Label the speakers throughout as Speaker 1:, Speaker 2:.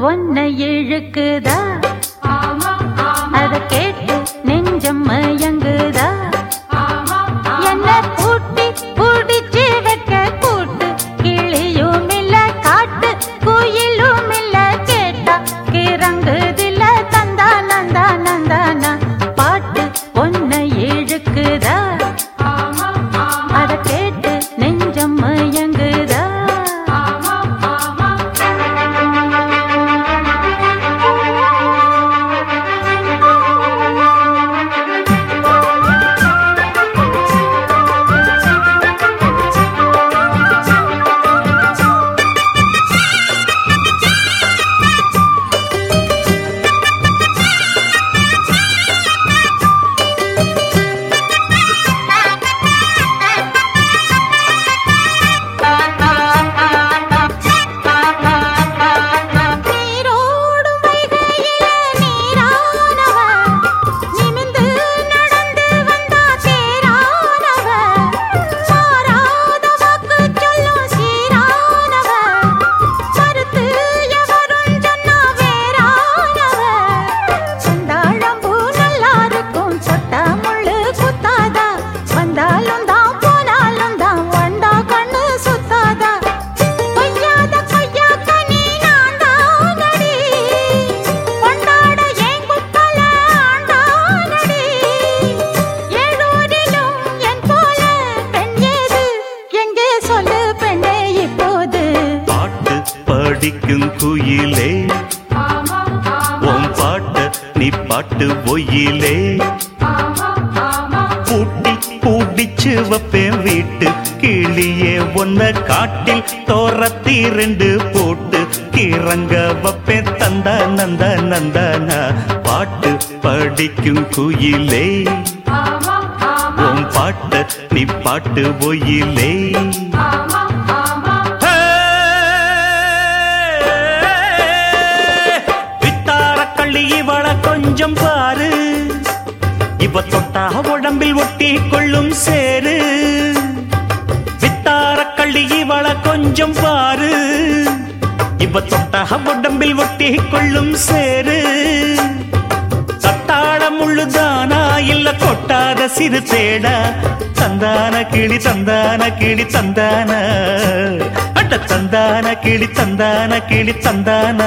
Speaker 1: ஒன்னை இழுக்குதா? அத கேட்டு நெஞ்சம் மயங்குதா? என்ன பூட்டி புடிச்சு வைக்க கூட்டு கிளியும் இல்ல காட்டு குயிலும் பாட்டு ஒயிலே பூட்டி பூடிச்சு வைப்பேன் வீட்டு கிளியே ஒன்ன காட்டில் தோரத்தி ரெண்டு போட்டு கிறங்க வைப்பேன் தந்த நந்த நந்தனா. பாட்டு படிக்கும் குயிலே. உன் பாட்ட நீ பாட்டு ஒயிலே கொஞ்சம் பாரு. இவ தொட்டா உடம்பில் ஒட்டி கொள்ளும் சேரு வித்தார கள்ளி இவள கொஞ்சம் பாரு. இவ தொட்டா உடம்பில் ஒட்டி கொள்ளும் சேரு தத்தாழ முள்ளுதானா இல்ல கொட்டாத சிறு தேடா? தந்தான கிளி தந்தான கிளி தந்தான. அட்ட தந்தான கிளி தந்தான கிளி தந்தான.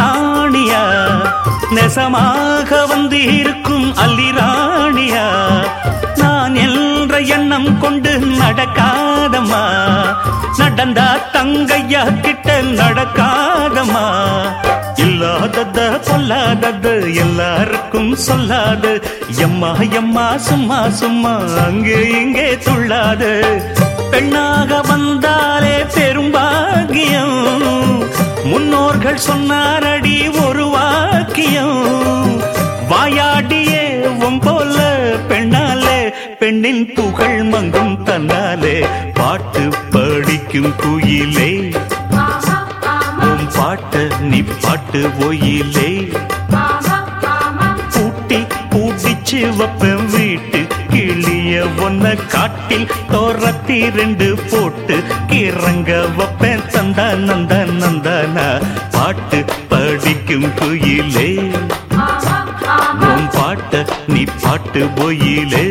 Speaker 1: சாணியா? நெசமாக வந்து இருக்கும் அல்லிராணியா? நான் என்ற எண்ணம் கொண்டு நடக்காதம்மா. நடந்தா தங்கையா கிட்ட நடக்காதம்மா. இல்லாதத பொல்லாதது எல்லாருக்கும் சொல்லாது. எம்மா எம்மா சும்மா சும்மா அங்கே இங்கே துள்ளாது. பெண்ணாக வந்தாலே பெரும்பாகியம் சொன்னாரடி ஒரு வாக்கியம். வாயாடியே உன் போல பெண்ணாலே பெண்ணின் புகழ் மங்கும் தன்னாலே பாட்டு படிக்கும் குயிலே. உன் பாட்ட நீ பாட்டு ஒயிலே. பூட்டி பூட்டிச்சு வைப்பேன் வீட்டு கிளிய ஒன்ன காட்டில் தோரத்தி ரெண்டு போட்டு கிறங்க வப்பேன் தந்தா நந்த நந்தனா. பாட்டு படிக்கும் குயிலே. உன் பாட்ட நீ பாட்டு பொயிலே.